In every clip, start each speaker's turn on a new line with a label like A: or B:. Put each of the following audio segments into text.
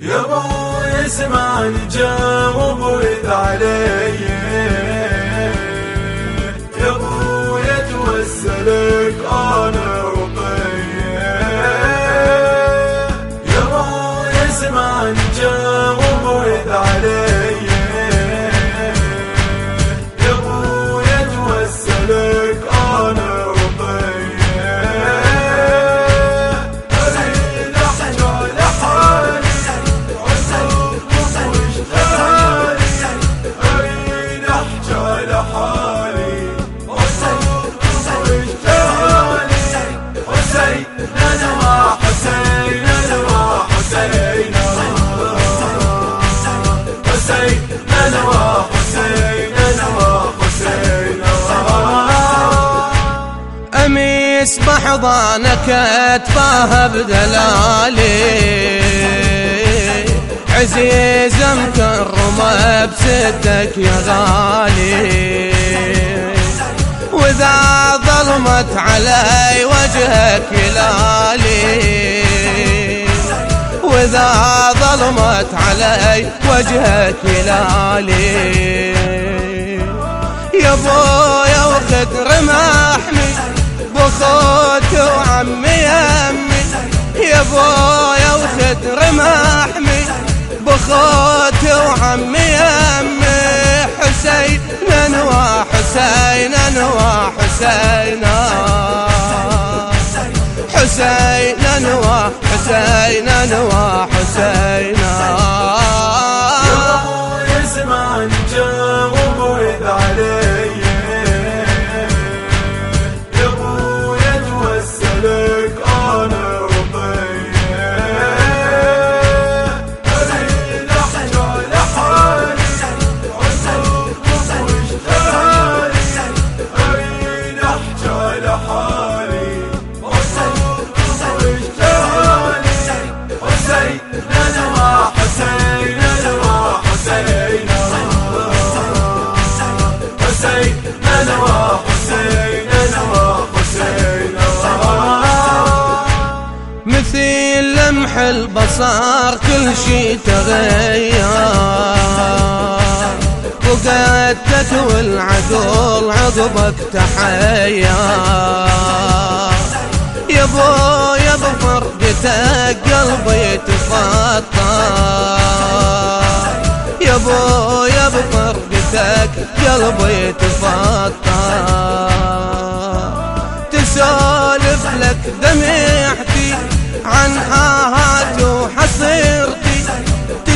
A: يا أبوي اسمعني جاوب ورد علي.
B: أميس بحضانك أتفاها بدلالي. عزيز مكرمة بستك يا غالي. وإذا ظلمت علي وجهك يلالي وإذا ظلمت علي وجهك يلالي يا بويا وخد رماحني وعمي يمي يا بويا وخد رماحني بخوت وعمي يمي حسين ننوى حسين ننوى حسين. حسين ننوى حسين ننوى حسين.
A: اسمعني
B: البصر كل شي تغير. وقعدتك والعقول عقبك تحير. يا بو يا بفرقتك قلبي تفطر. يا بو يا بفرقتك قلبي تفطر. تسولف لك دمعتي عن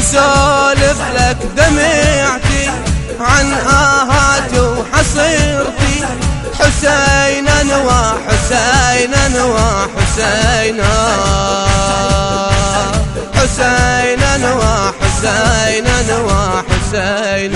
B: تسولف لك دمعتي عن آهات وحصيرتي. حسين انوى حسين انوى حسين حسين انوى حسين انوى حسين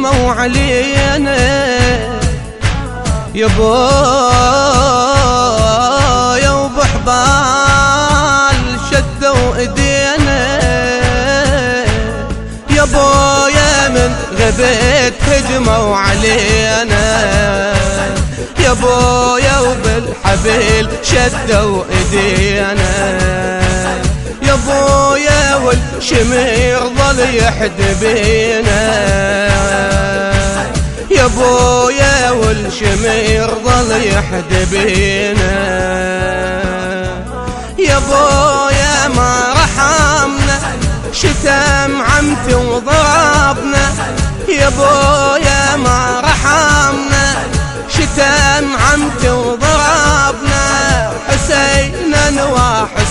B: هجموا علينا. يا بويا وبحبال شدوا إيدينا. يا بويا من غبيت هجموا علينا. يا بويا وبالحبيل شدوا إيدينا. يا بويا والشمير ظل يحد بينا يا بويا والشمير ظل يحد بينا يا بويا ما رحمنا شتم عمتي وضربنا. يا بويا ما رحمنا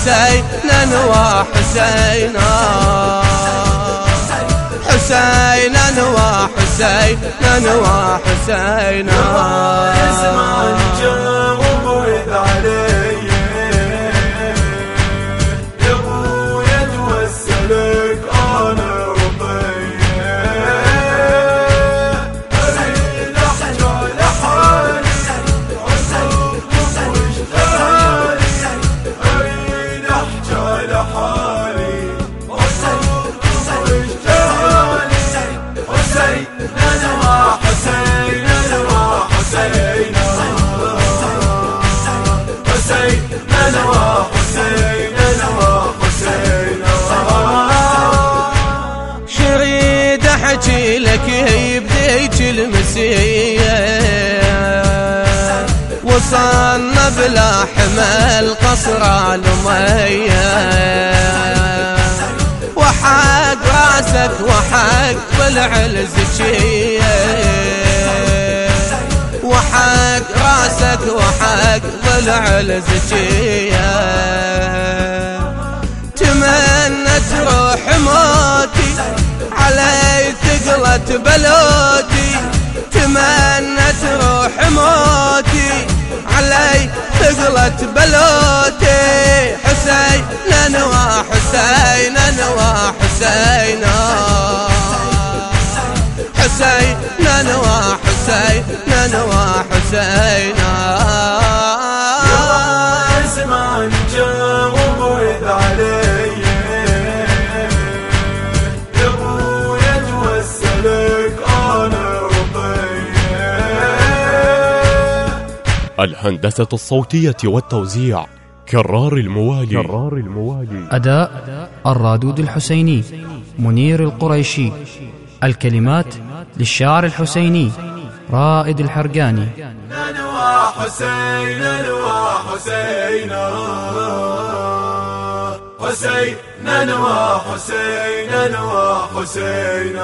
B: حسينا وحسينا حسينا وحسينا وحسينا شريد أحكي لك المسيه وصلنا بلا حمل قصر المية وحق راسك طلع الزكية. وحق راسك وحق طلع الزكية. تمنى تروح موتي علي ثقلت بلوتي. تمنى تروح موتي علي ثقلت بلوتي. حسين لنوا حسين حسين حسين
A: اسمع علي يا ابويا توسلك أنا ربي
C: الهندسة الصوتية والتوزيع كرار الموالي. كرار الموالي.
D: أداء الرادود الحسيني منير القريشي. الكلمات للشاعر الحسيني. رائد الحرقاني.
A: أنا وحسين أنا وحسين حسين أنا وحسين أنا وحسين